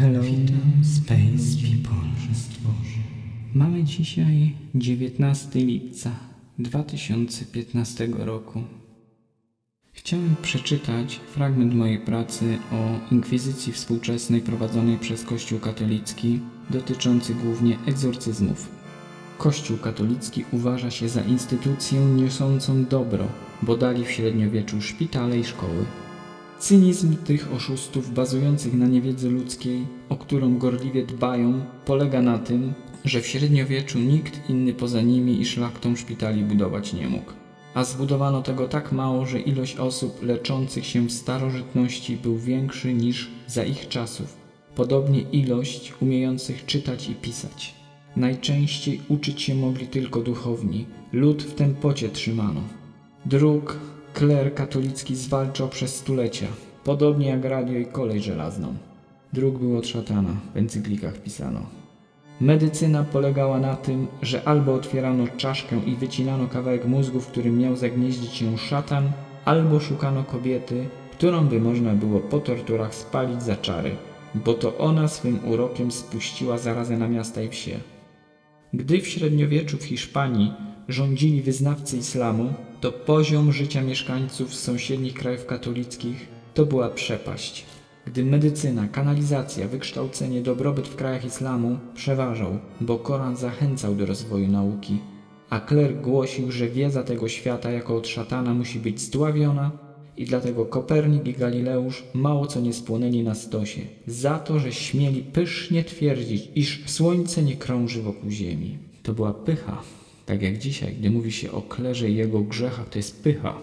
Hello, Space People. Mamy dzisiaj 19 lipca 2015 roku. Chciałem przeczytać fragment mojej pracy o inkwizycji współczesnej prowadzonej przez Kościół katolicki, dotyczący głównie egzorcyzmów. Kościół katolicki uważa się za instytucję niosącą dobro, bo dali w średniowieczu szpitale i szkoły. Cynizm tych oszustów bazujących na niewiedzy ludzkiej, o którą gorliwie dbają, polega na tym, że w średniowieczu nikt inny poza nimi i szlachtą szpitali budować nie mógł. A zbudowano tego tak mało, że ilość osób leczących się w starożytności był większy niż za ich czasów. Podobnie ilość umiejących czytać i pisać. Najczęściej uczyć się mogli tylko duchowni. Lud w tempocie trzymano. Dróg kler katolicki zwalczał przez stulecia, podobnie jak radio i kolej żelazną. Dróg był od szatana, w encyklikach pisano. Medycyna polegała na tym, że albo otwierano czaszkę i wycinano kawałek mózgu, w którym miał zagnieździć się szatan, albo szukano kobiety, którą by można było po torturach spalić za czary, bo to ona swym urokiem spuściła zarazę na miasta i wsie. Gdy w średniowieczu w Hiszpanii rządzili wyznawcy islamu, to poziom życia mieszkańców sąsiednich krajów katolickich to była przepaść. Gdy medycyna, kanalizacja, wykształcenie, dobrobyt w krajach islamu przeważał, bo Koran zachęcał do rozwoju nauki, a kler głosił, że wiedza tego świata jako od szatana musi być zdławiona i dlatego Kopernik i Galileusz mało co nie spłonęli na stosie, za to, że śmieli pysznie twierdzić, iż słońce nie krąży wokół ziemi. To była pycha. Tak jak dzisiaj, gdy mówi się o klerze i jego grzechach, to jest pycha.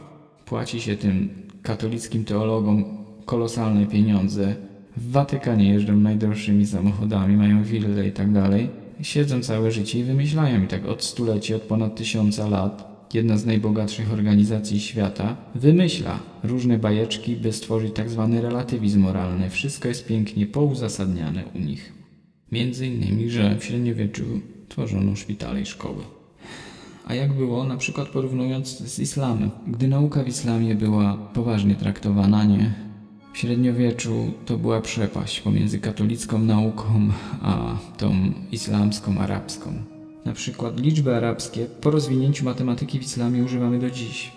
Płaci się tym katolickim teologom kolosalne pieniądze. W Watykanie jeżdżą najdroższymi samochodami, mają wille i tak dalej. Siedzą całe życie i wymyślają i tak od stuleci, od ponad tysiąca lat. Jedna z najbogatszych organizacji świata wymyśla różne bajeczki, by stworzyć tak zwany relatywizm moralny. Wszystko jest pięknie pouzasadniane u nich. Między innymi, że w średniowieczu tworzono szpitale i szkoły. A jak było, na przykład porównując z islamem. Gdy nauka w islamie była poważnie traktowana, nie? W średniowieczu to była przepaść pomiędzy katolicką nauką a tą islamską, arabską. Na przykład liczby arabskie po rozwinięciu matematyki w islamie używamy do dziś.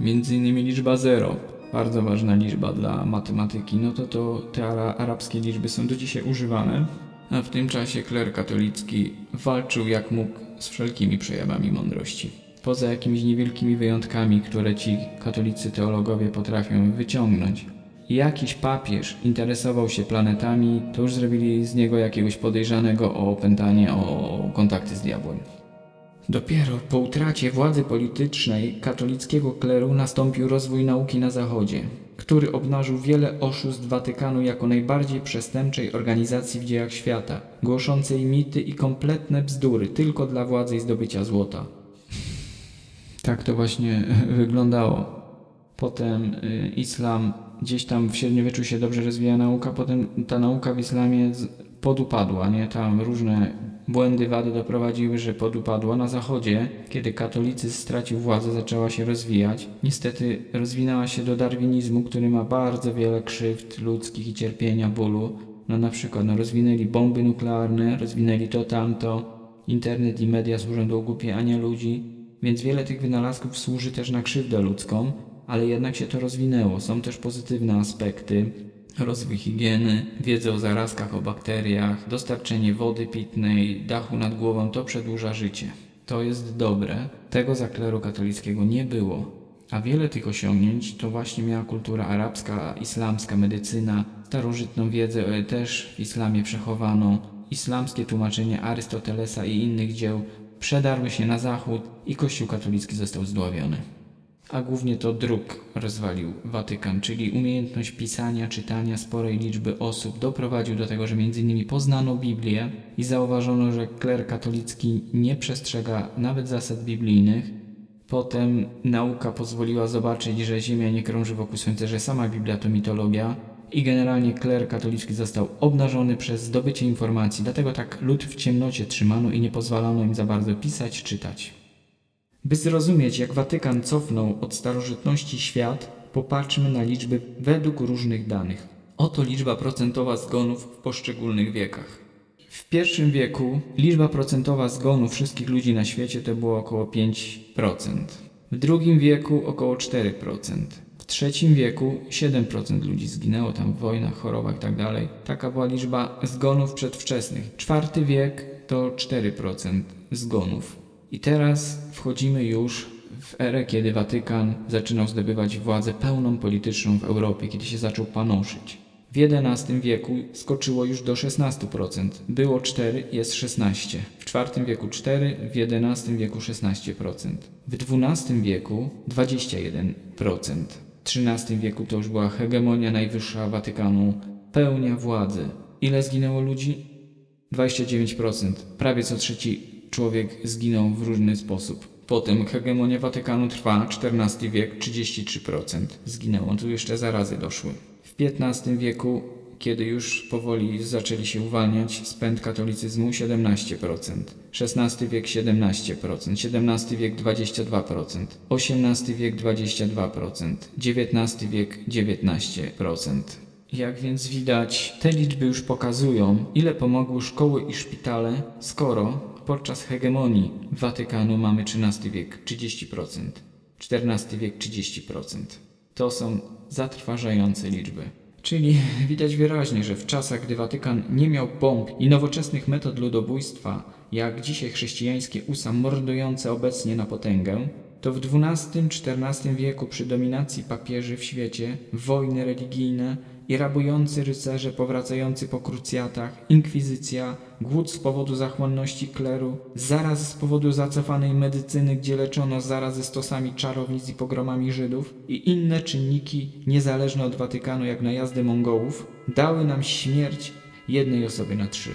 Między innymi liczba 0, bardzo ważna liczba dla matematyki, no to, to te ara arabskie liczby są do dzisiaj używane, a w tym czasie kler katolicki walczył jak mógł z wszelkimi przejawami mądrości. Poza jakimiś niewielkimi wyjątkami, które ci katolicy teologowie potrafią wyciągnąć. Jakiś papież interesował się planetami, to już zrobili z niego jakiegoś podejrzanego o opętanie, o kontakty z diabłem. Dopiero po utracie władzy politycznej katolickiego kleru nastąpił rozwój nauki na Zachodzie, który obnażył wiele oszustw Watykanu jako najbardziej przestępczej organizacji w dziejach świata, głoszącej mity i kompletne bzdury tylko dla władzy i zdobycia złota. Tak to właśnie wyglądało. Potem y, islam gdzieś tam w średniowieczu się dobrze rozwija nauka, potem ta nauka w islamie podupadła, nie? Tam różne błędy, wady doprowadziły, że podupadła. Na zachodzie, kiedy katolicyzm stracił władzę, zaczęła się rozwijać. Niestety rozwinęła się do darwinizmu, który ma bardzo wiele krzywd ludzkich i cierpienia, bólu. No na przykład no, rozwinęli bomby nuklearne, rozwinęli to, tamto. Internet i media służą do ogłupiania ludzi, więc wiele tych wynalazków służy też na krzywdę ludzką ale jednak się to rozwinęło. Są też pozytywne aspekty. Rozwój higieny, wiedza o zarazkach, o bakteriach, dostarczenie wody pitnej, dachu nad głową to przedłuża życie. To jest dobre. Tego za kleru katolickiego nie było. A wiele tych osiągnięć to właśnie miała kultura arabska, islamska, medycyna, starożytną wiedzę też w islamie przechowano. Islamskie tłumaczenie Arystotelesa i innych dzieł przedarły się na zachód i Kościół katolicki został zdławiony a głównie to druk rozwalił Watykan, czyli umiejętność pisania, czytania sporej liczby osób doprowadził do tego, że innymi poznano Biblię i zauważono, że kler katolicki nie przestrzega nawet zasad biblijnych. Potem nauka pozwoliła zobaczyć, że Ziemia nie krąży wokół Słońca, że sama Biblia to mitologia i generalnie kler katolicki został obnażony przez zdobycie informacji, dlatego tak lud w ciemnocie trzymano i nie pozwalano im za bardzo pisać, czytać. By zrozumieć, jak Watykan cofnął od starożytności świat, popatrzmy na liczby według różnych danych. Oto liczba procentowa zgonów w poszczególnych wiekach. W pierwszym wieku liczba procentowa zgonów wszystkich ludzi na świecie to było około 5%. W drugim wieku około 4%. W trzecim wieku 7% ludzi zginęło tam w wojnach, chorobach itd. Taka była liczba zgonów przedwczesnych. Czwarty wiek to 4% zgonów. I teraz wchodzimy już w erę, kiedy Watykan zaczynał zdobywać władzę pełną polityczną w Europie, kiedy się zaczął panoszyć. W XI wieku skoczyło już do 16%. Było 4, jest 16. W IV wieku 4, w XI wieku 16%. W XII wieku 21%. W XIII wieku to już była hegemonia najwyższa Watykanu, pełnia władzy. Ile zginęło ludzi? 29%. Prawie co trzeci człowiek zginął w różny sposób. Potem hegemonia Watykanu trwa, XIV wiek 33% zginęło, tu jeszcze zarazy doszły. W XV wieku, kiedy już powoli zaczęli się uwalniać, spęd katolicyzmu 17%, XVI wiek 17%, XVII wiek 22%, XVIII wiek 22%, XIX wiek 19%. Jak więc widać, te liczby już pokazują, ile pomogły szkoły i szpitale, skoro podczas hegemonii Watykanu mamy XIII wiek 30%, XIV wiek 30%. To są zatrważające liczby. Czyli widać wyraźnie, że w czasach, gdy Watykan nie miał bomb i nowoczesnych metod ludobójstwa, jak dzisiaj chrześcijańskie USA mordujące obecnie na potęgę, to w XII-XIV wieku przy dominacji papieży w świecie wojny religijne i rabujący rycerze powracający po krucjatach, inkwizycja, głód z powodu zachłanności kleru, zarazy z powodu zacofanej medycyny, gdzie leczono zarazy stosami czarownic i pogromami Żydów i inne czynniki niezależne od Watykanu jak najazdy Mongołów, dały nam śmierć jednej osoby na trzy.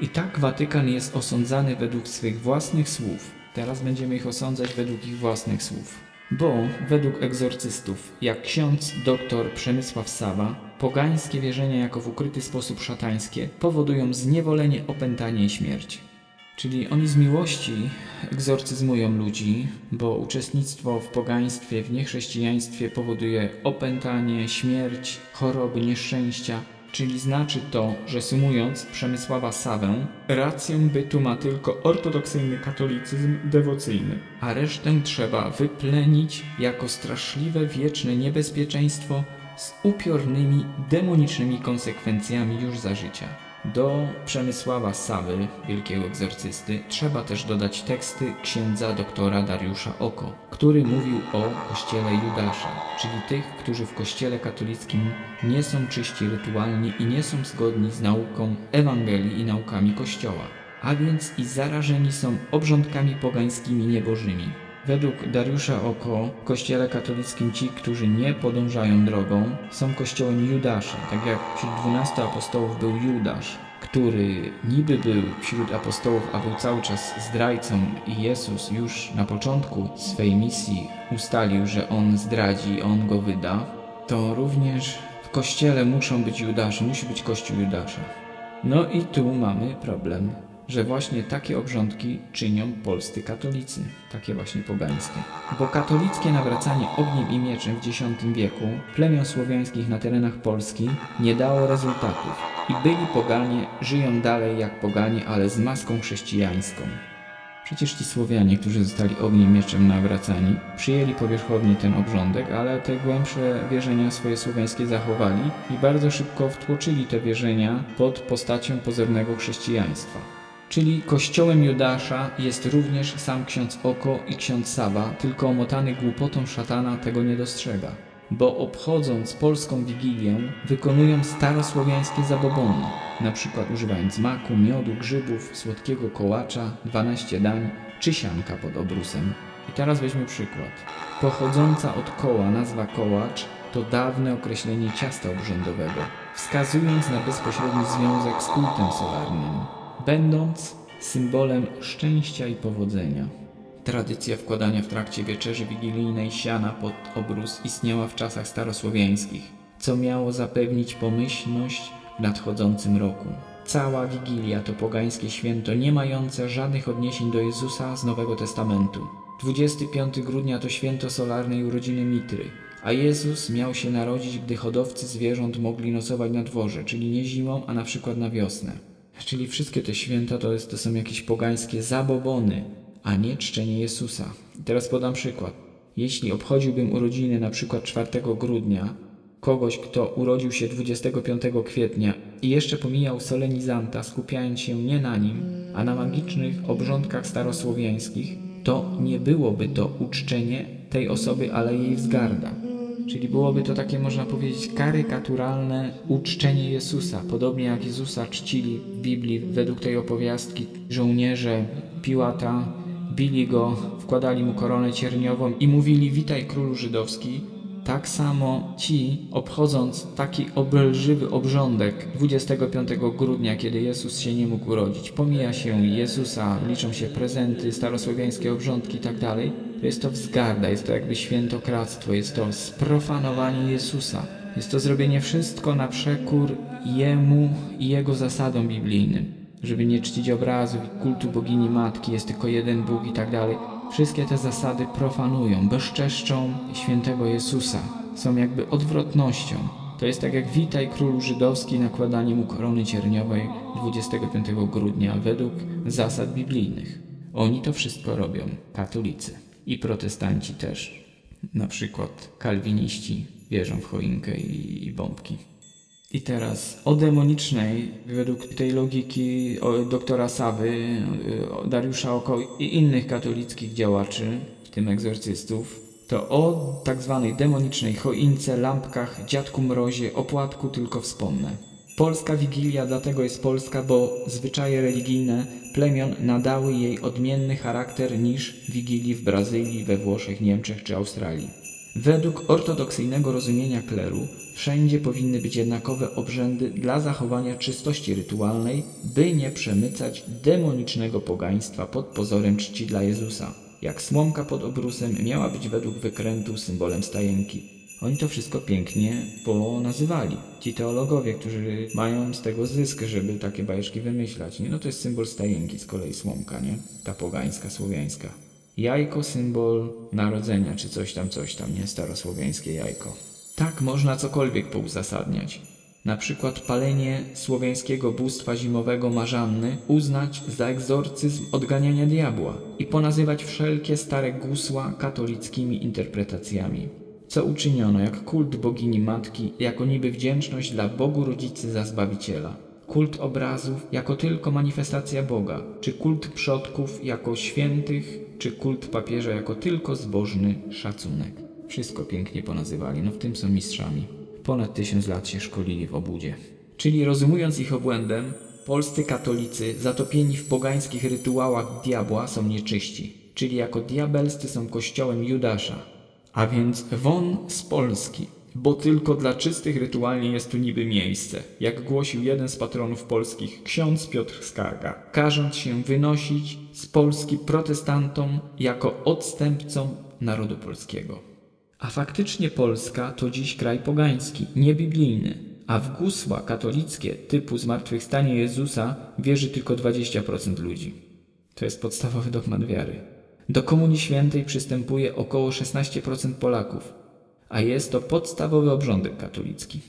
I tak Watykan jest osądzany według swych własnych słów. Teraz będziemy ich osądzać według ich własnych słów. Bo według egzorcystów, jak ksiądz dr Przemysław Sawa, pogańskie wierzenia jako w ukryty sposób szatańskie powodują zniewolenie, opętanie i śmierć. Czyli oni z miłości egzorcyzmują ludzi, bo uczestnictwo w pogaństwie, w niechrześcijaństwie powoduje opętanie, śmierć, choroby, nieszczęścia, Czyli znaczy to, że sumując Przemysława Sawę, rację bytu ma tylko ortodoksyjny katolicyzm dewocyjny, a resztę trzeba wyplenić jako straszliwe wieczne niebezpieczeństwo z upiornymi, demonicznymi konsekwencjami już za życia. Do Przemysława Sawy, wielkiego egzorcysty, trzeba też dodać teksty księdza doktora Dariusza Oko, który mówił o kościele Judasza, czyli tych, którzy w kościele katolickim nie są czyści rytualnie i nie są zgodni z nauką Ewangelii i naukami kościoła, a więc i zarażeni są obrządkami pogańskimi niebożymi. Według Dariusza Oko w kościele katolickim ci, którzy nie podążają drogą, są kościołem Judasza, tak jak wśród dwunastu apostołów był Judasz, który niby był wśród apostołów, a był cały czas zdrajcą i Jezus już na początku swej misji ustalił, że On zdradzi, On go wyda, to również w kościele muszą być Judasze, musi być kościół Judasza. No i tu mamy problem że właśnie takie obrządki czynią polscy katolicy, takie właśnie pogańskie. Bo katolickie nawracanie ogniem i mieczem w X wieku plemion słowiańskich na terenach Polski nie dało rezultatów i byli poganie, żyją dalej jak poganie, ale z maską chrześcijańską. Przecież ci Słowianie, którzy zostali ogniem mieczem nawracani, przyjęli powierzchownie ten obrządek, ale te głębsze wierzenia swoje słowiańskie zachowali i bardzo szybko wtłoczyli te wierzenia pod postacią pozornego chrześcijaństwa. Czyli kościołem Judasza jest również sam ksiądz Oko i ksiądz Saba, tylko omotany głupotą szatana tego nie dostrzega. Bo obchodząc polską wigilię, wykonują starosłowiańskie zabobony, na przykład używając maku, miodu, grzybów, słodkiego kołacza, 12 dań czy sianka pod obrusem. I teraz weźmy przykład. Pochodząca od koła nazwa kołacz to dawne określenie ciasta obrzędowego, wskazując na bezpośredni związek z kultem solarnym będąc symbolem szczęścia i powodzenia. Tradycja wkładania w trakcie wieczerzy wigilijnej siana pod obrus istniała w czasach starosłowiańskich, co miało zapewnić pomyślność w nadchodzącym roku. Cała Wigilia to pogańskie święto nie mające żadnych odniesień do Jezusa z Nowego Testamentu. 25 grudnia to święto solarnej urodziny Mitry, A Jezus miał się narodzić, gdy hodowcy zwierząt mogli nocować na dworze, czyli nie zimą, a na przykład na wiosnę. Czyli wszystkie te święta to, jest, to są jakieś pogańskie zabobony, a nie czczenie Jezusa. I teraz podam przykład. Jeśli obchodziłbym urodziny na przykład 4 grudnia, kogoś, kto urodził się 25 kwietnia i jeszcze pomijał solenizanta, skupiając się nie na nim, a na magicznych obrządkach starosłowiańskich, to nie byłoby to uczczenie tej osoby, ale jej wzgarda. Czyli byłoby to takie, można powiedzieć, karykaturalne uczczenie Jezusa. Podobnie jak Jezusa czcili w Biblii według tej opowiastki żołnierze Piłata, bili go, wkładali mu koronę cierniową i mówili witaj królu żydowski. Tak samo ci, obchodząc taki obelżywy obrządek 25 grudnia, kiedy Jezus się nie mógł urodzić, pomija się Jezusa, liczą się prezenty, starosłowiańskie obrządki itd., to jest to wzgarda, jest to jakby świętokradztwo, jest to sprofanowanie Jezusa. Jest to zrobienie wszystko na przekór Jemu i Jego zasadom biblijnym. Żeby nie czcić obrazów i kultu bogini matki, jest tylko jeden Bóg i tak dalej. Wszystkie te zasady profanują, bezczeszczą świętego Jezusa. Są jakby odwrotnością. To jest tak jak witaj król żydowski nakładanie mu korony cierniowej 25 grudnia według zasad biblijnych. Oni to wszystko robią, katolicy i protestanci też. Na przykład kalwiniści wierzą w choinkę i, i bombki. I teraz o demonicznej, według tej logiki doktora Sawy, Dariusza Oko i innych katolickich działaczy, w tym egzorcystów, to o tak zwanej demonicznej choince, lampkach, dziadku mrozie, opłatku tylko wspomnę. Polska Wigilia dlatego jest polska, bo zwyczaje religijne plemion nadały jej odmienny charakter niż Wigilii w Brazylii, we Włoszech, Niemczech czy Australii. Według ortodoksyjnego rozumienia kleru, wszędzie powinny być jednakowe obrzędy dla zachowania czystości rytualnej, by nie przemycać demonicznego pogaństwa pod pozorem czci dla Jezusa. Jak słomka pod obrusem miała być według wykrętu symbolem stajenki. Oni to wszystko pięknie ponazywali. Ci teologowie, którzy mają z tego zysk, żeby takie bajeczki wymyślać. Nie? No to jest symbol stajenki, z kolei słomka, nie? Ta pogańska, słowiańska. Jajko symbol narodzenia, czy coś tam, coś tam, nie? Starosłowiańskie jajko. Tak można cokolwiek pouzasadniać. Na przykład palenie słowiańskiego bóstwa zimowego Marzanny uznać za egzorcyzm odganiania diabła i ponazywać wszelkie stare gusła katolickimi interpretacjami. Co uczyniono jak kult bogini matki, jako niby wdzięczność dla Bogu Rodzicy za Zbawiciela kult obrazów jako tylko manifestacja Boga, czy kult przodków jako świętych, czy kult papieża jako tylko zbożny szacunek. Wszystko pięknie ponazywali, no w tym są mistrzami. Ponad tysiąc lat się szkolili w obudzie. Czyli rozumując ich obłędem, polscy katolicy zatopieni w pogańskich rytuałach diabła są nieczyści, czyli jako diabelscy są kościołem Judasza. A więc won z Polski, bo tylko dla czystych rytualnie jest tu niby miejsce, jak głosił jeden z patronów polskich, ksiądz Piotr Skarga, każąc się wynosić z Polski protestantom jako odstępcom narodu polskiego. A faktycznie Polska to dziś kraj pogański, niebiblijny, a w gusła katolickie typu zmartwychwstanie Jezusa wierzy tylko 20% ludzi. To jest podstawowy dogmat wiary. Do Komunii Świętej przystępuje około 16% Polaków, a jest to podstawowy obrządek katolicki.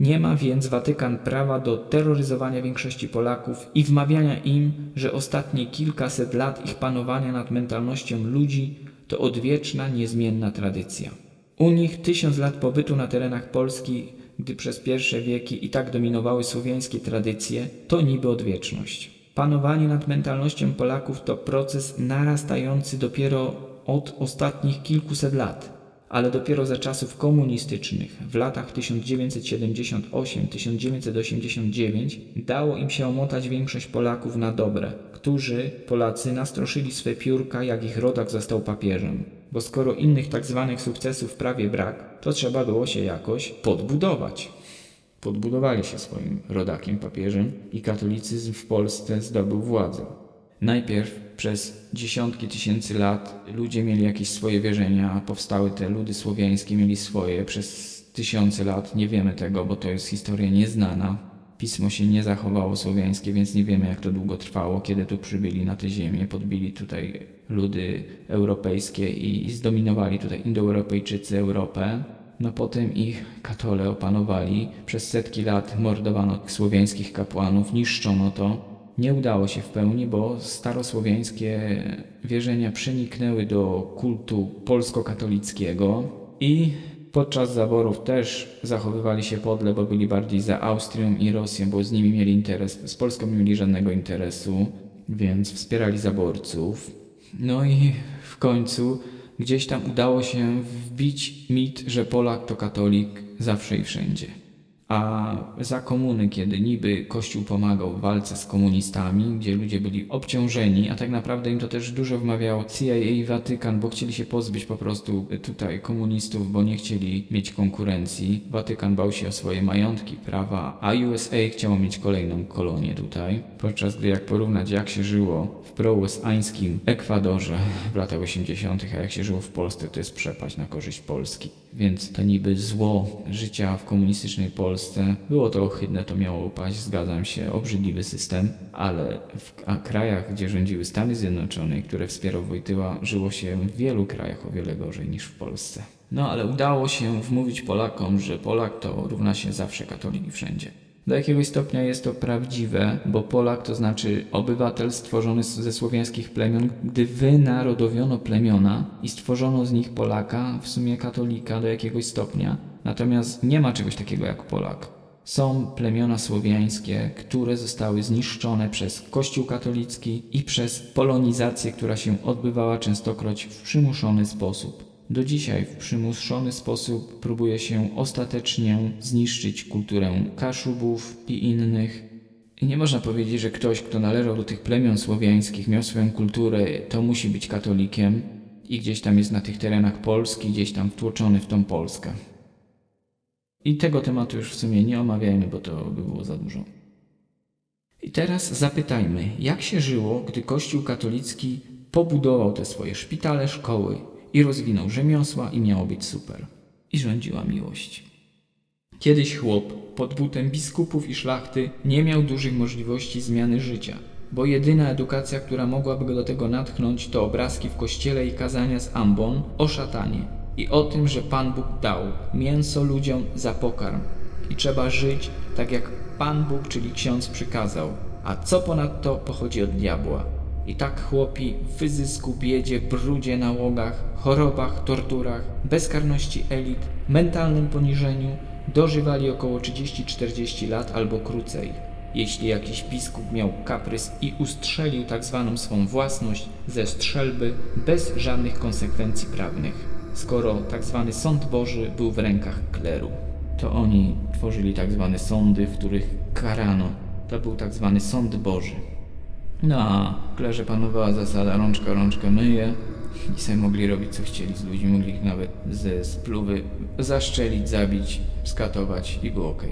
Nie ma więc Watykan prawa do terroryzowania większości Polaków i wmawiania im, że ostatnie kilkaset lat ich panowania nad mentalnością ludzi to odwieczna, niezmienna tradycja. U nich tysiąc lat pobytu na terenach Polski, gdy przez pierwsze wieki i tak dominowały słowiańskie tradycje, to niby odwieczność. Panowanie nad mentalnością Polaków to proces narastający dopiero od ostatnich kilkuset lat ale dopiero za czasów komunistycznych w latach 1978-1989 dało im się omotać większość Polaków na dobre, którzy, Polacy, nastroszyli swe piórka, jak ich rodak został papieżem. Bo skoro innych tak zwanych sukcesów prawie brak, to trzeba było się jakoś podbudować. Podbudowali się swoim rodakiem papieżem i katolicyzm w Polsce zdobył władzę. Najpierw przez dziesiątki tysięcy lat ludzie mieli jakieś swoje wierzenia, powstały te ludy słowiańskie, mieli swoje przez tysiące lat. Nie wiemy tego, bo to jest historia nieznana. Pismo się nie zachowało słowiańskie, więc nie wiemy, jak to długo trwało, kiedy tu przybyli na tę ziemię, podbili tutaj ludy europejskie i zdominowali tutaj Indoeuropejczycy Europę. No potem ich katole opanowali, przez setki lat mordowano słowiańskich kapłanów, niszczono to. Nie udało się w pełni, bo starosłowiańskie wierzenia przeniknęły do kultu polsko-katolickiego i podczas zaborów też zachowywali się podle, bo byli bardziej za Austrią i Rosją, bo z nimi mieli interes, z Polską nie mieli żadnego interesu, więc wspierali zaborców. No i w końcu gdzieś tam udało się wbić mit, że Polak to katolik zawsze i wszędzie. A za komuny, kiedy niby Kościół pomagał w walce z komunistami, gdzie ludzie byli obciążeni, a tak naprawdę im to też dużo wmawiało CIA i Watykan, bo chcieli się pozbyć po prostu tutaj komunistów, bo nie chcieli mieć konkurencji. Watykan bał się o swoje majątki, prawa, a USA chciało mieć kolejną kolonię tutaj. Podczas gdy jak porównać jak się żyło w prołesańskim Ekwadorze w latach 80., a jak się żyło w Polsce, to jest przepaść na korzyść Polski. Więc to niby zło życia w komunistycznej Polsce było to ohydne, to miało upaść, zgadzam się, obrzydliwy system, ale w krajach, gdzie rządziły Stany Zjednoczone, które wspierał Wojtyła, żyło się w wielu krajach o wiele gorzej niż w Polsce. No ale udało się wmówić Polakom, że Polak to równa się zawsze katolik wszędzie. Do jakiegoś stopnia jest to prawdziwe, bo Polak to znaczy obywatel stworzony ze słowiańskich plemion, gdy wynarodowiono plemiona i stworzono z nich Polaka, w sumie katolika do jakiegoś stopnia. Natomiast nie ma czegoś takiego jak Polak. Są plemiona słowiańskie, które zostały zniszczone przez Kościół katolicki i przez polonizację, która się odbywała częstokroć w przymuszony sposób. Do dzisiaj w przymuszony sposób próbuje się ostatecznie zniszczyć kulturę Kaszubów i innych. I nie można powiedzieć, że ktoś, kto należał do tych plemion słowiańskich, miał swoją kulturę, to musi być katolikiem i gdzieś tam jest na tych terenach Polski, gdzieś tam wtłoczony w tą Polskę. I tego tematu już w sumie nie omawiajmy, bo to by było za dużo. I teraz zapytajmy, jak się żyło, gdy Kościół katolicki pobudował te swoje szpitale, szkoły, i rozwinął rzemiosła i miało być super. I rządziła miłość. Kiedyś chłop pod butem biskupów i szlachty nie miał dużych możliwości zmiany życia, bo jedyna edukacja, która mogłaby go do tego natchnąć, to obrazki w kościele i kazania z ambon o szatanie i o tym, że Pan Bóg dał mięso ludziom za pokarm i trzeba żyć tak jak Pan Bóg, czyli ksiądz przykazał, a co ponadto pochodzi od diabła. I tak chłopi w wyzysku, biedzie, brudzie, nałogach, chorobach, torturach, bezkarności elit, mentalnym poniżeniu dożywali około 30-40 lat albo krócej. Jeśli jakiś biskup miał kaprys i ustrzelił tak zwaną swą własność ze strzelby bez żadnych konsekwencji prawnych, skoro tak zwany sąd Boży był w rękach kleru. To oni tworzyli tak zwane sądy, w których karano. To był tak zwany sąd Boży. No a w klerze panowała zasada rączka rączkę myje i sobie mogli robić co chcieli z ludźmi, mogli ich nawet ze spluwy zaszczelić, zabić, skatować i było ok.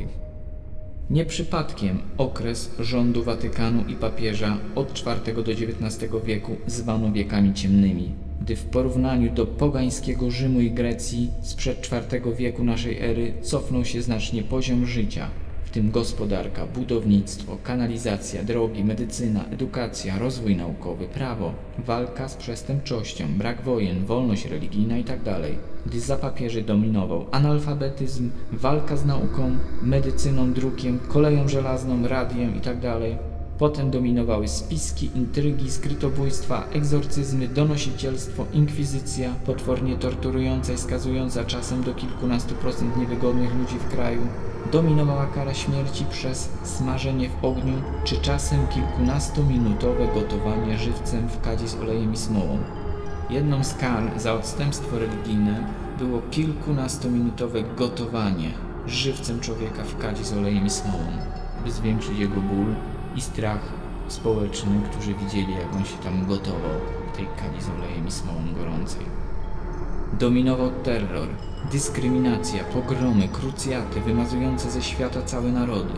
Nie przypadkiem okres rządu Watykanu i papieża od IV do XIX wieku zwano wiekami ciemnymi, gdy w porównaniu do pogańskiego Rzymu i Grecji sprzed IV wieku naszej ery cofnął się znacznie poziom życia, tym gospodarka, budownictwo, kanalizacja, drogi, medycyna, edukacja, rozwój naukowy, prawo, walka z przestępczością, brak wojen, wolność religijna itd. Tak Gdy za papieży dominował analfabetyzm, walka z nauką, medycyną, drukiem, koleją żelazną, radiem itd. Potem dominowały spiski, intrygi, skrytobójstwa, egzorcyzmy, donosicielstwo, inkwizycja, potwornie torturująca i skazująca czasem do kilkunastu procent niewygodnych ludzi w kraju, dominowała kara śmierci przez smażenie w ogniu, czy czasem kilkunastominutowe gotowanie żywcem w kadzi z olejem i smołą. Jedną z kar za odstępstwo religijne było kilkunastominutowe gotowanie żywcem człowieka w kadzi z olejem i smołą, by zwiększyć jego ból i strach społeczny, którzy widzieli, jak on się tam gotował w tej kadzi z olejem i smołą gorącej. Dominował terror, dyskryminacja, pogromy, krucjaty wymazujące ze świata całe narody.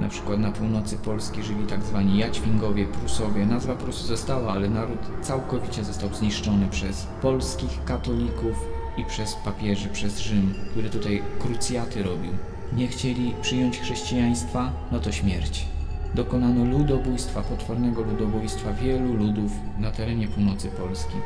Na przykład na północy Polski żyli tak zwani Jaćwingowie, Prusowie. Nazwa Prusu została, ale naród całkowicie został zniszczony przez polskich katolików i przez papieży, przez Rzym, który tutaj krucjaty robił. Nie chcieli przyjąć chrześcijaństwa, no to śmierć. Dokonano ludobójstwa, potwornego ludobójstwa wielu ludów na terenie północy Polski.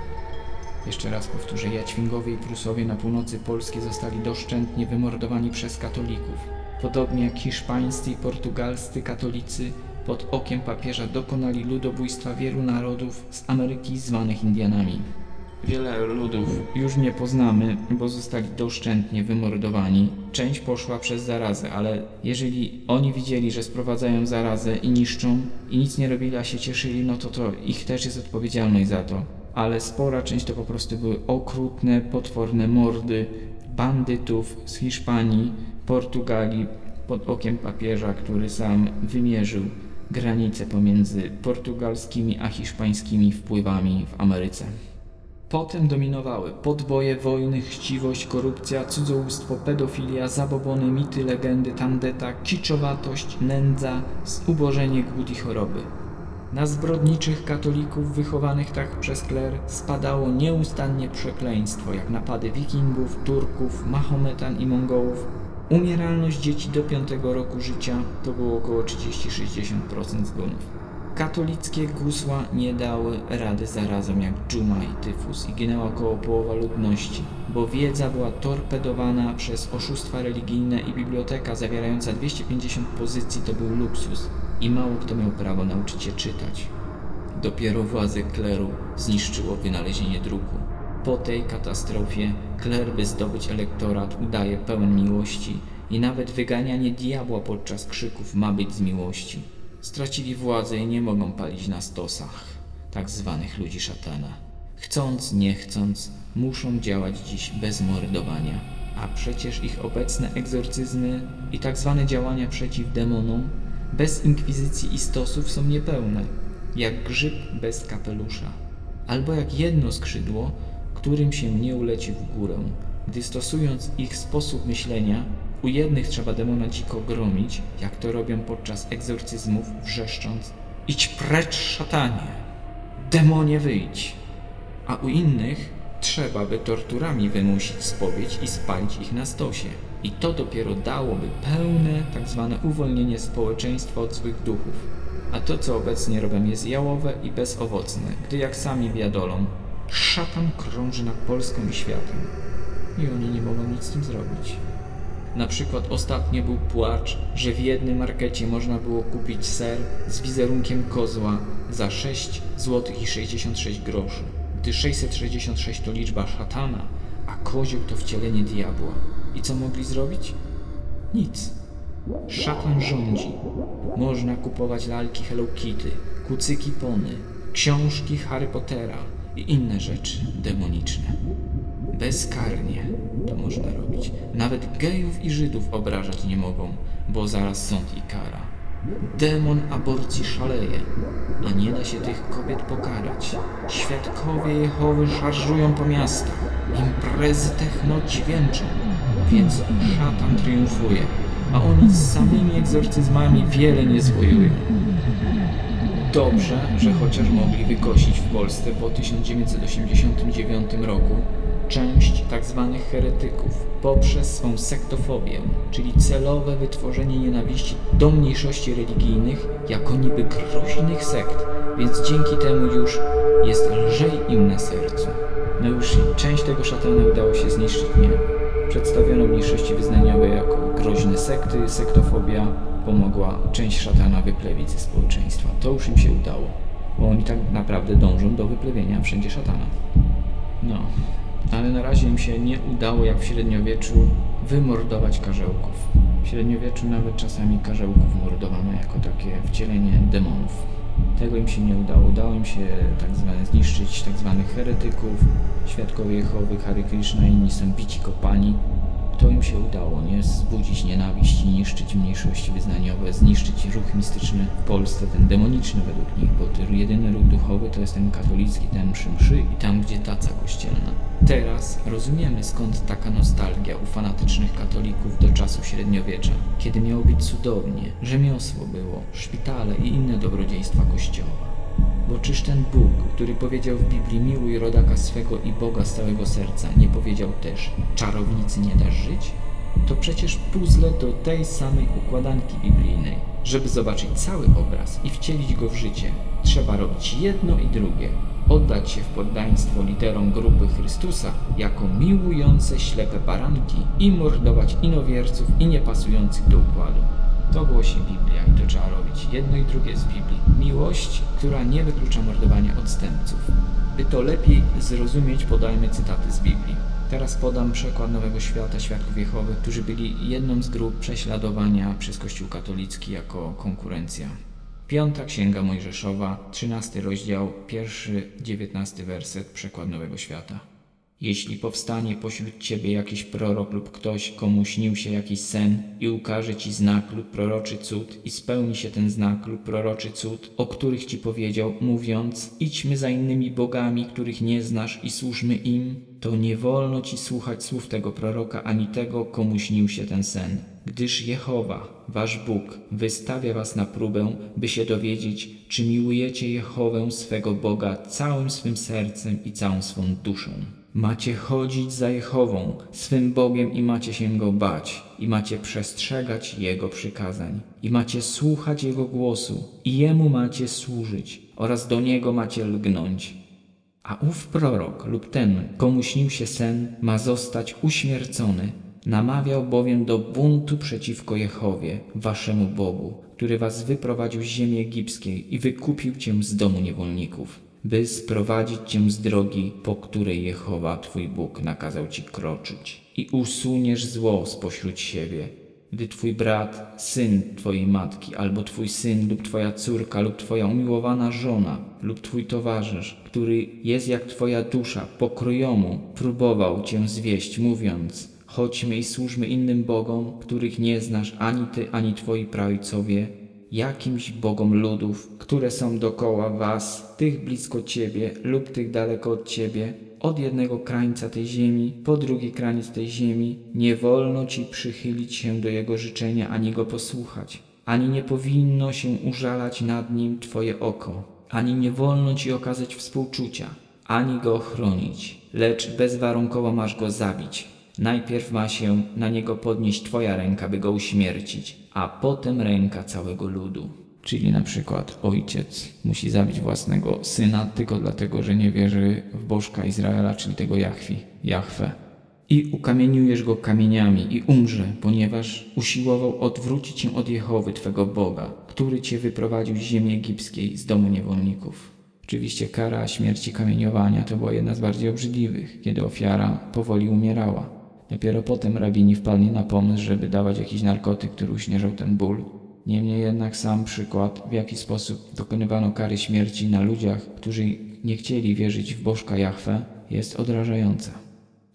Jeszcze raz powtórzę, Jaćwingowie i Prusowie na północy Polski zostali doszczętnie wymordowani przez katolików. Podobnie jak hiszpańscy i portugalscy katolicy pod okiem papieża dokonali ludobójstwa wielu narodów z Ameryki zwanych Indianami. Wiele ludów już nie poznamy, bo zostali doszczętnie wymordowani. Część poszła przez zarazę, ale jeżeli oni widzieli, że sprowadzają zarazę i niszczą i nic nie robili, a się cieszyli, no to to ich też jest odpowiedzialność za to. Ale spora część to po prostu były okrutne, potworne mordy bandytów z Hiszpanii, Portugalii pod okiem papieża, który sam wymierzył granice pomiędzy portugalskimi a hiszpańskimi wpływami w Ameryce. Potem dominowały podboje, wojny, chciwość, korupcja, cudzołóstwo, pedofilia, zabobony, mity, legendy, tandeta, kiczowatość, nędza, zubożenie, głód i choroby. Na zbrodniczych katolików wychowanych tak przez kler spadało nieustannie przekleństwo, jak napady wikingów, Turków, Mahometan i Mongołów. Umieralność dzieci do piątego roku życia to było około 30-60% zgonów. Katolickie gusła nie dały rady zarazom jak dżuma i tyfus i ginęła około połowa ludności, bo wiedza była torpedowana przez oszustwa religijne i biblioteka zawierająca 250 pozycji to był luksus i mało kto miał prawo nauczyć się czytać. Dopiero władze kleru zniszczyło wynalezienie druku. Po tej katastrofie kler, by zdobyć elektorat, udaje pełen miłości i nawet wyganianie diabła podczas krzyków ma być z miłości. Stracili władzę i nie mogą palić na stosach tak zwanych ludzi szatana. Chcąc, nie chcąc, muszą działać dziś bez mordowania. A przecież ich obecne egzorcyzmy i tak zwane działania przeciw demonom bez inkwizycji i stosów są niepełne, jak grzyb bez kapelusza, albo jak jedno skrzydło, którym się nie uleci w górę, gdy stosując ich sposób myślenia, u jednych trzeba demona dziko gromić, jak to robią podczas egzorcyzmów, wrzeszcząc Idź precz, szatanie! Demonie, wyjdź! A u innych trzeba by torturami wymusić spowiedź i spalić ich na stosie. I to dopiero dałoby pełne tak zwane uwolnienie społeczeństwa od złych duchów. A to, co obecnie robią, jest jałowe i bezowocne, gdy jak sami biadolą, szatan krąży nad Polską i światem. I oni nie mogą nic z tym zrobić. Na przykład ostatnio był płacz, że w jednym markecie można było kupić ser z wizerunkiem kozła za 6 zł i 66 groszy, gdy 666 to liczba szatana, a kozioł to wcielenie diabła. I co mogli zrobić? Nic. Szatan rządzi. Można kupować lalki Hello Kitty, kucyki Pony, książki Harry Pottera i inne rzeczy demoniczne. Bezkarnie to można robić. Nawet gejów i Żydów obrażać nie mogą, bo zaraz sąd i kara. Demon aborcji szaleje, a nie da się tych kobiet pokarać. Świadkowie Jehowy szarżują po miastach, imprezy techno dźwięczą, więc szatan triumfuje, a oni z samymi egzorcyzmami wiele nie zwojują. Dobrze, że chociaż mogli wykosić w Polsce po 1989 roku część tzw. Tak heretyków poprzez swą sektofobię, czyli celowe wytworzenie nienawiści do mniejszości religijnych jako niby groźnych sekt, więc dzięki temu już jest lżej im na sercu. No już część tego szatana udało się zniszczyć, nie? Przedstawiono mniejszości wyznaniowe jako groźne sekty, sektofobia pomogła część szatana wyplewić ze społeczeństwa. To już im się udało, bo oni tak naprawdę dążą do wyplewienia wszędzie szatana. No, ale na razie im się nie udało, jak w średniowieczu, wymordować karzełków. W średniowieczu nawet czasami karzełków mordowano jako takie wcielenie demonów. Tego im się nie udało. Udało im się tak zwane zniszczyć tak zwanych heretyków, świadkowie Jehowy, Hary Krishna, inni są bici kopani. To im się udało, nie? Zbudzić nienawiść, niszczyć mniejszości wyznaniowe, zniszczyć ruch mistyczny w Polsce, ten demoniczny według nich, bo ten jedyny ruch duchowy to jest ten katolicki, ten przy mszy i tam, gdzie taca kościelna. Teraz rozumiemy skąd taka nostalgia u fanatycznych katolików do czasu średniowiecza, kiedy miało być cudownie, rzemiosło było, szpitale i inne dobrodziejstwa kościoła. Bo czyż ten Bóg, który powiedział w Biblii miłuj rodaka swego i Boga z całego serca, nie powiedział też czarownicy nie dasz żyć? To przecież puzzle do tej samej układanki biblijnej. Żeby zobaczyć cały obraz i wcielić go w życie, trzeba robić jedno i drugie. oddać się w poddaństwo literom grupy Chrystusa jako miłujące ślepe baranki i mordować inowierców i niepasujących do układu. To głosi Biblia i to trzeba robić. Jedno i drugie z Biblii. Miłość, która nie wyklucza mordowania odstępców. By to lepiej zrozumieć, podajmy cytaty z Biblii. Teraz podam przykład Nowego Świata, Świadków Jehowy, którzy byli jedną z grup prześladowania przez Kościół katolicki jako konkurencja. Piąta Księga Mojżeszowa, 13 rozdział, pierwszy, 19 werset, przekład Nowego Świata. Jeśli powstanie pośród ciebie jakiś prorok lub ktoś, komu śnił się jakiś sen i ukaże ci znak lub proroczy cud i spełni się ten znak lub proroczy cud, o których ci powiedział, mówiąc, idźmy za innymi bogami, których nie znasz i służmy im, to nie wolno ci słuchać słów tego proroka ani tego, komu śnił się ten sen. Gdyż Jehowa, wasz Bóg, wystawia was na próbę, by się dowiedzieć, czy miłujecie Jehowę swego Boga całym swym sercem i całą swą duszą. Macie chodzić za Jehową, swym Bogiem i macie się Go bać, i macie przestrzegać Jego przykazań, i macie słuchać Jego głosu, i Jemu macie służyć, oraz do Niego macie lgnąć. A ów prorok lub ten, komu śnił się sen, ma zostać uśmiercony. Namawiał bowiem do buntu przeciwko Jehowie, waszemu Bogu, który was wyprowadził z ziemi egipskiej i wykupił cię z domu niewolników by sprowadzić cię z drogi, po której Jehowa Twój Bóg nakazał Ci kroczyć. I usuniesz zło spośród siebie, gdy Twój brat, syn Twojej matki, albo Twój syn lub Twoja córka, lub Twoja umiłowana żona, lub Twój towarzysz, który jest jak Twoja dusza, pokrojomu, próbował Cię zwieść, mówiąc, chodźmy i służmy innym bogom, których nie znasz ani Ty, ani Twoi praojcowie, jakimś bogom ludów, które są dokoła was, tych blisko ciebie lub tych daleko od ciebie, od jednego krańca tej ziemi po drugi kraniec tej ziemi, nie wolno ci przychylić się do jego życzenia ani go posłuchać, ani nie powinno się użalać nad nim twoje oko, ani nie wolno ci okazać współczucia, ani go ochronić, lecz bezwarunkowo masz go zabić. Najpierw ma się na niego podnieść twoja ręka, by go uśmiercić, a potem ręka całego ludu. Czyli na przykład ojciec musi zabić własnego syna tylko dlatego, że nie wierzy w Bożka Izraela, czyli tego Jachwi, Jachwę. I ukamieniujesz go kamieniami i umrze, ponieważ usiłował odwrócić się od Jehowy, Twego Boga, który Cię wyprowadził z ziemi egipskiej, z domu niewolników. Oczywiście kara śmierci kamieniowania to była jedna z bardziej obrzydliwych, kiedy ofiara powoli umierała. Dopiero potem rabini wpadli na pomysł, żeby dawać jakiś narkotyk, który uśmierzał ten ból. Niemniej jednak sam przykład, w jaki sposób dokonywano kary śmierci na ludziach, którzy nie chcieli wierzyć w Bożka Jahwe, jest odrażająca.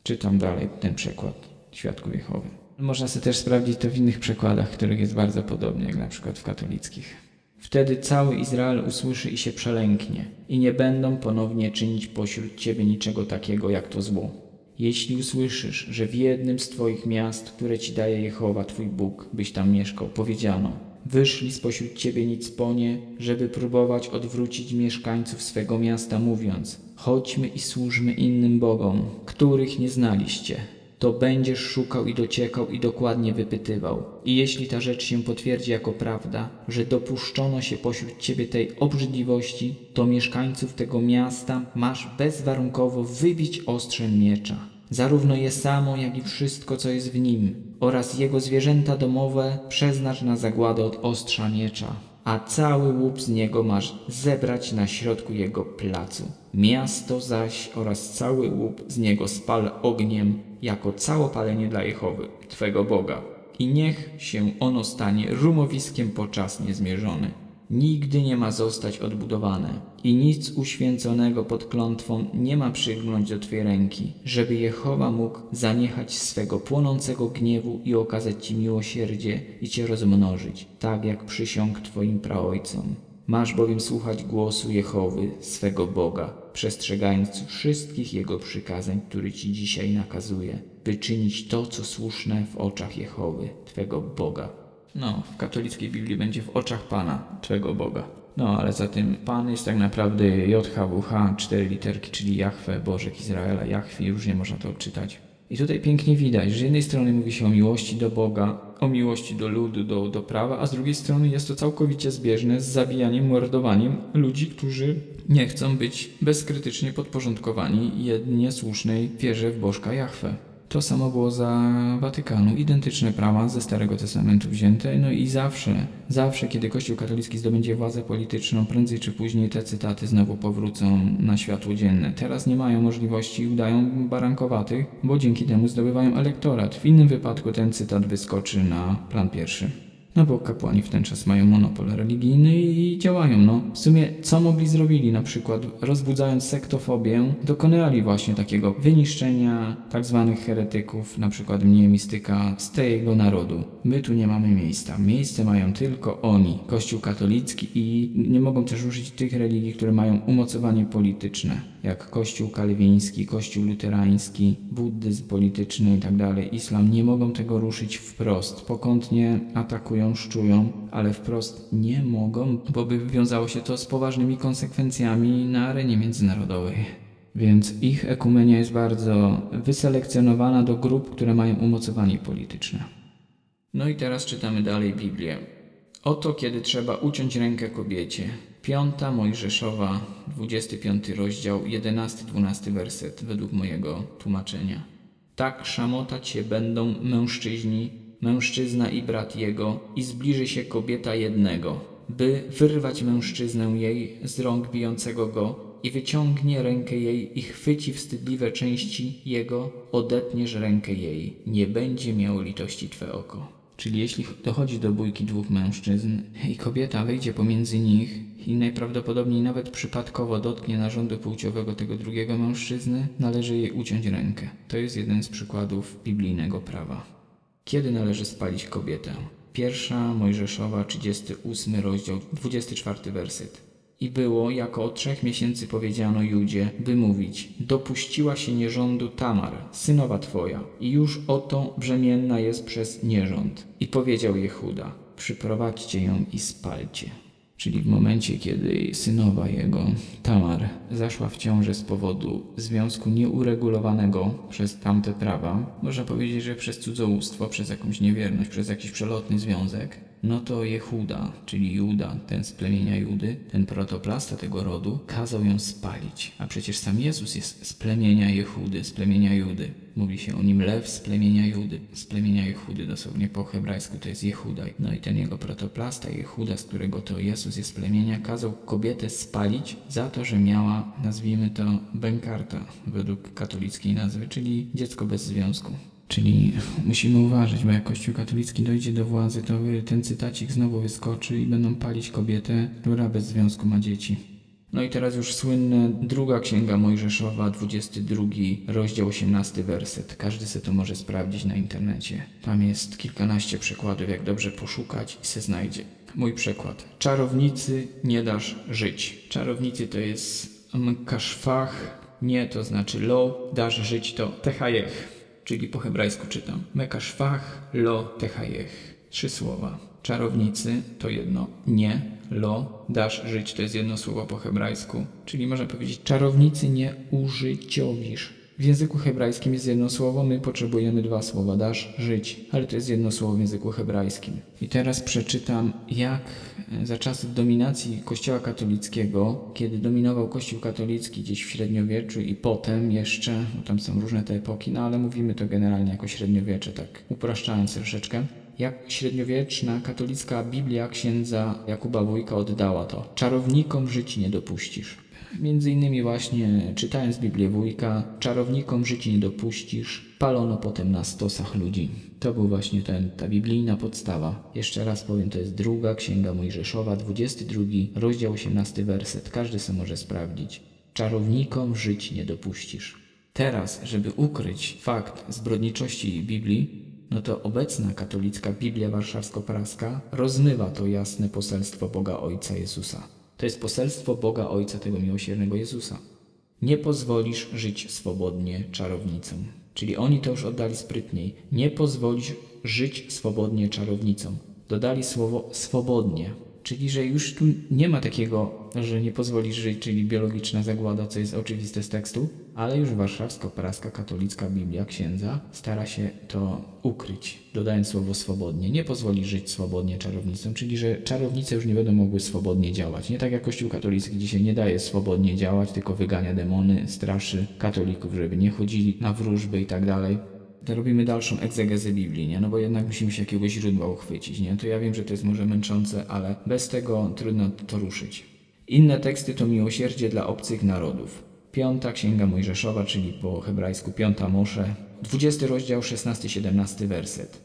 Czytam dalej ten przykład Świadków Jehowy. Można sobie też sprawdzić to w innych przekładach, których jest bardzo podobnie, jak na przykład w katolickich. Wtedy cały Izrael usłyszy i się przelęknie, i nie będą ponownie czynić pośród Ciebie niczego takiego jak to zło. Jeśli usłyszysz, że w jednym z Twoich miast, które Ci daje Jehowa, Twój Bóg, byś tam mieszkał, powiedziano, wyszli spośród Ciebie nic ponie, żeby próbować odwrócić mieszkańców swego miasta, mówiąc, chodźmy i służmy innym Bogom, których nie znaliście, to będziesz szukał i dociekał i dokładnie wypytywał. I jeśli ta rzecz się potwierdzi jako prawda, że dopuszczono się pośród ciebie tej obrzydliwości, to mieszkańców tego miasta masz bezwarunkowo wybić ostrzem miecza. Zarówno je samo, jak i wszystko, co jest w nim, oraz jego zwierzęta domowe przeznacz na zagładę od ostrza miecza a cały łup z niego masz zebrać na środku jego placu. Miasto zaś oraz cały łup z niego spal ogniem, jako całopalenie dla Jehowy, Twego Boga. I niech się ono stanie rumowiskiem po czas niezmierzony nigdy nie ma zostać odbudowane i nic uświęconego pod klątwą nie ma przygnąć do Twej ręki, żeby Jehowa mógł zaniechać swego płonącego gniewu i okazać Ci miłosierdzie i Cię rozmnożyć, tak jak przysiąg Twoim praojcom. Masz bowiem słuchać głosu Jehowy, swego Boga, przestrzegając wszystkich Jego przykazań, które Ci dzisiaj nakazuje, by czynić to, co słuszne w oczach Jehowy, Twego Boga. No, w katolickiej Biblii będzie w oczach Pana, Twego Boga. No, ale za tym Pan jest tak naprawdę JHWH, cztery literki, czyli Jahwe, Bożek Izraela, Jahwi, różnie można to odczytać. I tutaj pięknie widać, że z jednej strony mówi się o miłości do Boga, o miłości do ludu, do, do prawa, a z drugiej strony jest to całkowicie zbieżne z zabijaniem, mordowaniem ludzi, którzy nie chcą być bezkrytycznie podporządkowani jedynie słusznej wierze w Bożka Jahwe. To samo było za Watykanu. Identyczne prawa ze Starego Testamentu wzięte. No i zawsze, zawsze, kiedy Kościół katolicki zdobędzie władzę polityczną, prędzej czy później te cytaty znowu powrócą na światło dzienne. Teraz nie mają możliwości i udają barankowatych, bo dzięki temu zdobywają elektorat. W innym wypadku ten cytat wyskoczy na plan pierwszy. No bo kapłani w ten czas mają monopol religijny i działają. No. W sumie co mogli zrobili? Na przykład rozbudzając sektofobię, dokonali właśnie takiego wyniszczenia tak zwanych heretyków, na przykład mnie, mistyka, z tego narodu. My tu nie mamy miejsca. Miejsce mają tylko oni, Kościół katolicki i nie mogą też użyć tych religii, które mają umocowanie polityczne, jak Kościół kalwiński, Kościół luterański, buddyzm polityczny itd. Tak Islam. Nie mogą tego ruszyć wprost. Pokątnie atakują szczują, ale wprost nie mogą, bo by wiązało się to z poważnymi konsekwencjami na arenie międzynarodowej. Więc ich ekumenia jest bardzo wyselekcjonowana do grup, które mają umocowanie polityczne. No i teraz czytamy dalej Biblię. Oto kiedy trzeba uciąć rękę kobiecie. Piąta Mojżeszowa, 25 rozdział, 11-12 werset według mojego tłumaczenia. Tak szamotać się będą mężczyźni, mężczyzna i brat jego, i zbliży się kobieta jednego, by wyrwać mężczyznę jej z rąk bijącego go i wyciągnie rękę jej i chwyci wstydliwe części jego, odetniesz rękę jej. Nie będzie miało litości Twe oko. Czyli jeśli dochodzi do bójki dwóch mężczyzn i kobieta wejdzie pomiędzy nich i najprawdopodobniej nawet przypadkowo dotknie narządu płciowego tego drugiego mężczyzny, należy jej uciąć rękę. To jest jeden z przykładów biblijnego prawa. Kiedy należy spalić kobietę? Pierwsza Mojżeszowa, 38 rozdział, 24 werset. I było, jako od trzech miesięcy powiedziano Judzie, by mówić, dopuściła się nierządu Tamar, synowa twoja, i już oto brzemienna jest przez nierząd. I powiedział Jehuda, przyprowadźcie ją i spalcie. Czyli w momencie, kiedy synowa jego, Tamar, zaszła w ciążę z powodu związku nieuregulowanego przez tamte prawa, można powiedzieć, że przez cudzołóstwo, przez jakąś niewierność, przez jakiś przelotny związek, no to Jehuda, czyli Juda, ten z plemienia Judy, ten protoplasta tego rodu, kazał ją spalić. A przecież sam Jezus jest z plemienia Jehudy, z plemienia Judy. Mówi się o nim lew z plemienia Judy, z plemienia Jehudy, dosłownie po hebrajsku to jest Jehuda. No i ten jego protoplasta, Jehuda, z którego to Jezus jest plemienia, kazał kobietę spalić za to, że miała, nazwijmy to, bękarta, według katolickiej nazwy, czyli dziecko bez związku. Czyli musimy uważać, bo jak Kościół katolicki dojdzie do władzy, to ten cytacik znowu wyskoczy i będą palić kobietę, która bez związku ma dzieci. No i teraz już słynne druga księga Mojżeszowa, 22 rozdział 18 werset. Każdy se to może sprawdzić na internecie. Tam jest kilkanaście przykładów, jak dobrze poszukać i se znajdzie. Mój przykład. Czarownicy nie dasz żyć. Czarownicy to jest mkaszfach, nie to znaczy lo, dasz żyć to techajech czyli po hebrajsku czytam. Mekaszwach lo techajech. Trzy słowa. Czarownicy to jedno nie, lo, dasz żyć to jest jedno słowo po hebrajsku, czyli można powiedzieć czarownicy nie użyciowisz. W języku hebrajskim jest jedno słowo, my potrzebujemy dwa słowa, dasz żyć, ale to jest jedno słowo w języku hebrajskim. I teraz przeczytam, jak za czasów dominacji Kościoła katolickiego, kiedy dominował Kościół katolicki gdzieś w średniowieczu i potem jeszcze, bo tam są różne te epoki, no ale mówimy to generalnie jako średniowiecze, tak upraszczając troszeczkę, jak średniowieczna katolicka Biblia księdza Jakuba Wójka oddała to. Czarownikom żyć nie dopuścisz. Między innymi właśnie czytając Biblię Wójka, czarownikom żyć nie dopuścisz, palono potem na stosach ludzi. To był właśnie ten, ta biblijna podstawa. Jeszcze raz powiem, to jest druga księga Mojżeszowa, 22 rozdział 18 werset. Każdy sobie może sprawdzić. Czarownikom żyć nie dopuścisz. Teraz, żeby ukryć fakt zbrodniczości Biblii, no to obecna katolicka Biblia Warszawsko-Praska rozmywa to jasne poselstwo Boga Ojca Jezusa. To jest poselstwo Boga Ojca tego miłosiernego Jezusa. Nie pozwolisz żyć swobodnie czarownicom. Czyli oni to już oddali sprytniej. Nie pozwolisz żyć swobodnie czarownicom. Dodali słowo swobodnie. Czyli, że już tu nie ma takiego, że nie pozwolisz żyć, czyli biologiczna zagłada, co jest oczywiste z tekstu, ale już warszawsko-praska katolicka Biblia księdza stara się to ukryć, dodając słowo swobodnie. Nie pozwoli żyć swobodnie czarownicom, czyli że czarownice już nie będą mogły swobodnie działać. Nie tak jak Kościół katolicki dzisiaj nie daje swobodnie działać, tylko wygania demony, straszy katolików, żeby nie chodzili na wróżby i tak dalej robimy dalszą egzegezę Biblii, nie? No bo jednak musimy się jakiegoś źródła uchwycić, nie? To ja wiem, że to jest może męczące, ale bez tego trudno to ruszyć. Inne teksty to miłosierdzie dla obcych narodów. Piąta Księga Mojżeszowa, czyli po hebrajsku Piąta Mosze, 20 rozdział, 16-17 werset.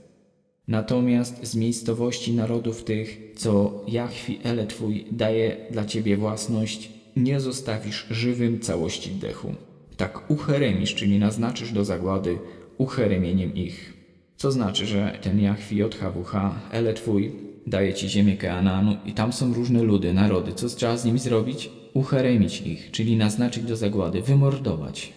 Natomiast z miejscowości narodów tych, co Jachwi Ele Twój daje dla Ciebie własność, nie zostawisz żywym całości dechu. Tak ucheremisz, czyli naznaczysz do zagłady ucheremieniem ich. Co znaczy, że ten Jachwi JHWH, Ele Twój, daje Ci ziemię Keananu i tam są różne ludy, narody. Co trzeba z nimi zrobić? Ucheremić ich, czyli naznaczyć do zagłady, wymordować.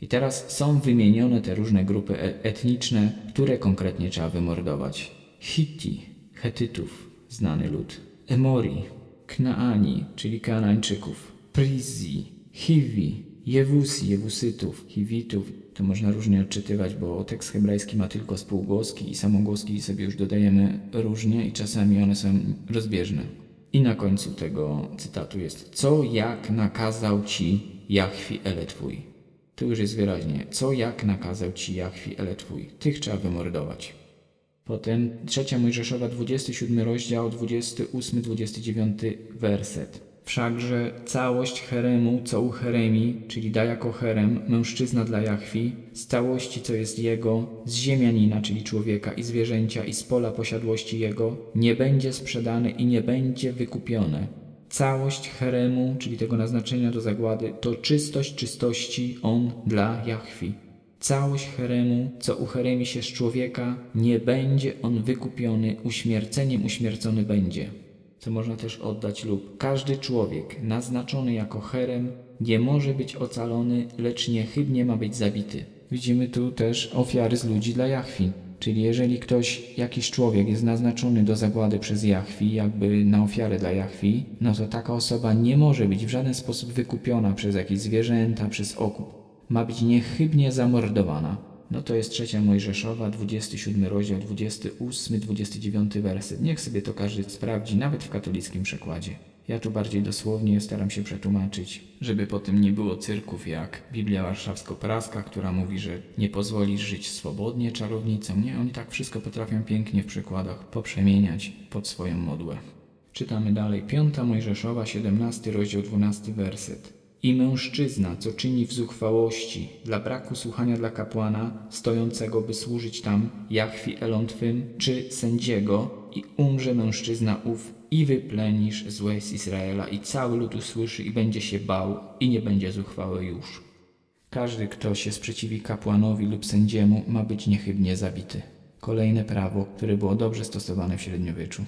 I teraz są wymienione te różne grupy e- etniczne, które konkretnie trzeba wymordować. Hitti, Hetytów, znany lud. Emori, Knaani, czyli Kanańczyków. Prizi, Hiwi, Jewusi, Jewusytów, Hiwitów, to można różnie odczytywać, bo tekst hebrajski ma tylko spółgłoski i samogłoski sobie już dodajemy różnie i czasami one są rozbieżne. I na końcu tego cytatu jest co jak nakazał ci Jachwi Ele Twój. Tu już jest wyraźnie, co jak nakazał ci Jachwi Ele Twój. Tych trzeba wymordować. Potem trzecia Mojżeszowa, 27 rozdział, 28-29 werset. Wszakże całość heremu, co u heremi, czyli da jako herem, mężczyzna dla Jachwi, z całości, co jest jego, z ziemianina, czyli człowieka i zwierzęcia i z pola posiadłości jego, nie będzie sprzedane i nie będzie wykupione. Całość heremu, czyli tego naznaczenia do zagłady, to czystość czystości on dla Jachwi. Całość heremu, co u heremi się z człowieka, nie będzie on wykupiony, uśmierceniem uśmiercony będzie co można też oddać lub każdy człowiek naznaczony jako herem nie może być ocalony, lecz niechybnie ma być zabity. Widzimy tu też ofiary z ludzi dla Jachwi. Czyli jeżeli ktoś, jakiś człowiek jest naznaczony do zagłady przez Jachwi, jakby na ofiarę dla Jachwi, no to taka osoba nie może być w żaden sposób wykupiona przez jakieś zwierzęta, przez okup. Ma być niechybnie zamordowana. No to jest trzecia Mojżeszowa, 27 rozdział, 28, 29 werset. Niech sobie to każdy sprawdzi, nawet w katolickim przekładzie. Ja tu bardziej dosłownie staram się przetłumaczyć, żeby potem nie było cyrków jak Biblia Warszawsko-Praska, która mówi, że nie pozwolisz żyć swobodnie czarownicom. Nie, oni tak wszystko potrafią pięknie w przykładach poprzemieniać pod swoją modłę. Czytamy dalej. Piąta Mojżeszowa, 17 rozdział, 12 werset. I mężczyzna, co czyni w zuchwałości, dla braku słuchania dla kapłana, stojącego, by służyć tam, Jachwi Elon Twym, czy sędziego, i umrze mężczyzna ów, i wyplenisz złe z Izraela, i cały lud usłyszy, i będzie się bał, i nie będzie zuchwały już. Każdy, kto się sprzeciwi kapłanowi lub sędziemu, ma być niechybnie zabity. Kolejne prawo, które było dobrze stosowane w średniowieczu.